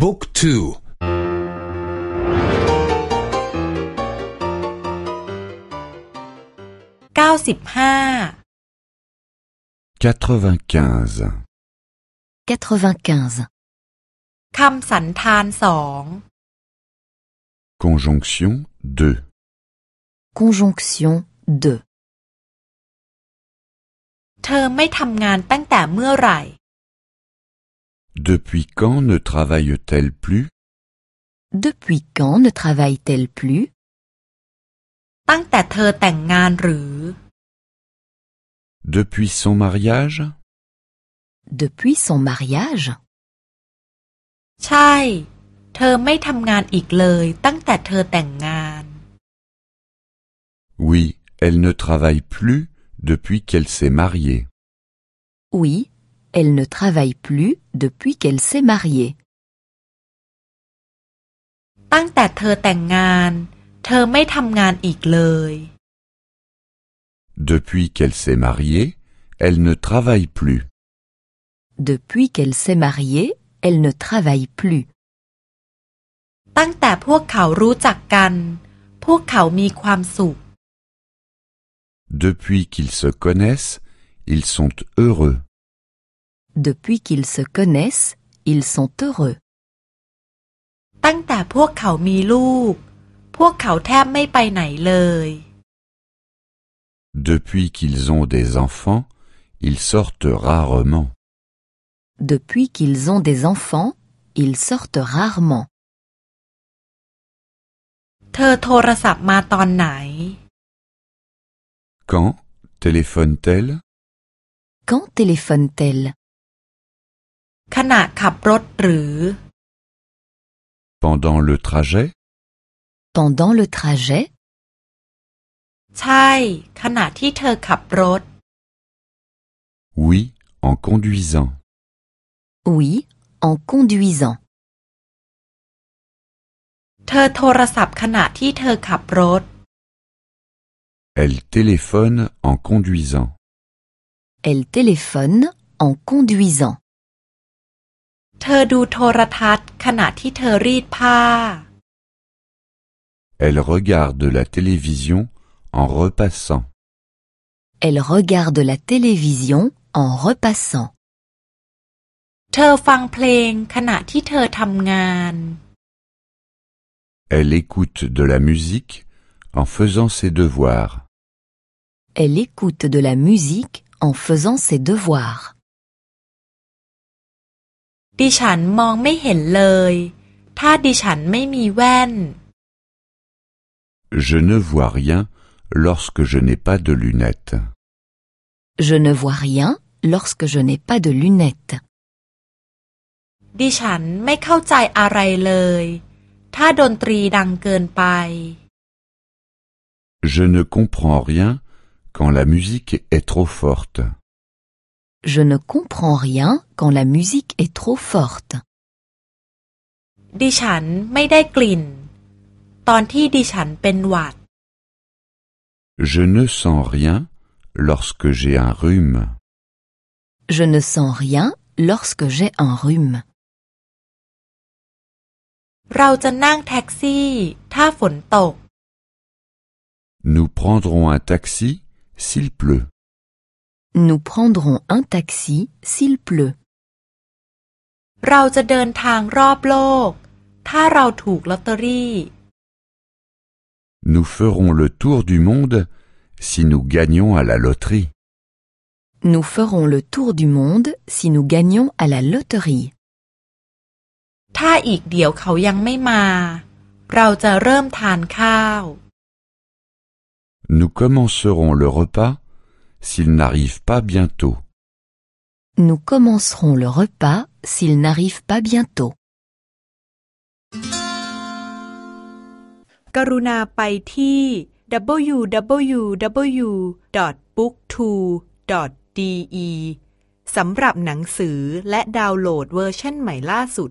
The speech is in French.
บุ๊กทูเก้าสิบห้า quatre-vingt-quinze, 95. คำสันธานสอง conjonction deux, Conjonction 2. เธอไม่ทำงานตั้งแต่เมื่อไหร่ Depuis quand ne travaille-t-elle plus Depuis quand ne travaille-t-elle plus ตั้งแต่เธอแต่งงานหรือ Depuis son mariage Depuis son mariage ใช่ เธอไม่ทำงานอีกเลย ตั้งแต่เธอแต่งงาน Oui, elle ne travaille plus depuis qu'elle s'est mariée. Oui, elle ne travaille plus depuis qu'elle s'est mariée. ตั้งแต่เธอแต่งงาน เธอไม่ทำงานอีกเลย Depuis qu'elle s'est mariée, elle ne travaille plus. Depuis qu'elle s'est mariée, elle ne travaille plus. ตั้งแต่พวกเขารู้จักกัน พวกเขามีความสุข Depuis qu'ils se connaissent, ils sont heureux. Depuis qu'ils se connaissent, ils sont heureux. ตั้งแต่พวกเขามีลูก พวกเขาแทบไม่ไปไหนเลย Depuis qu'ils ont des enfants, ils sortent rarement. Depuis qu'ils ont des enfants, ils sortent rarement. เธอโทรศัพท์มาตอนไหน Quand téléphone-t-elle Quand téléphone-t-elle ขณะขับรถหรือ Pendant le trajet Pendant le trajet ใช่ ขณะที่เธอขับรถ Oui, en conduisant. Oui, en conduisant. เธอโทรศัพท์ขณะที่เธอขับรถ Elle téléphone en conduisant. Elle téléphone en conduisant. เธอดูโทรทัศน์ ขณะที่เธอรีดผ้า Elle regarde la télévision en repassant. Elle regarde la télévision en repassant. เธอฟังเพลง ขณะที่เธอทำงาน Elle écoute de la musique en faisant ses devoirs. Elle écoute de la musique en faisant ses devoirs. ดิฉันมองไม่เห็นเลย ถ้าดิฉันไม่มีแว่น Je ne vois rien lorsque je n'ai pas de lunettes. Je ne vois rien lorsque je n'ai pas de lunettes. ดิฉันไม่เข้าใจอะไรเลย ถ้าดนตรีดังเกินไป Je ne comprends rien quand la musique est trop forte. Je ne comprends rien quand la musique est trop forte. ดิฉันไม่ได้กลิ่น ตอนที่ดิฉันเป็นหวัด Je ne sens rien lorsque j'ai un rhume. Je ne sens rien lorsque j'ai un rhume. เราจะนั่งแท็กซี่ ถ้าฝนตก Nous prendrons un taxi s'il pleut. Nous prendrons un taxi s'il pleut. เราจะเดินทางรอบโลก ถ้าเราถูกลอตเตอรี่ Nous ferons le tour du monde si nous gagnons à la loterie. Nous ferons le tour du monde si nous gagnons à la loterie. ถ้าอีกเดี๋ยวเขายังไม่มา เราจะเริ่มทานข้าว Nous commencerons le repas s'il n'arrive pas bientôt. Nous commencerons le repas s'il n'arrive pas bientôt. กรุณาไปที่ www.booktwo.de สำหรับหนังสือและดาวน์โหลดเวอร์ชันใหม่ล่าสุด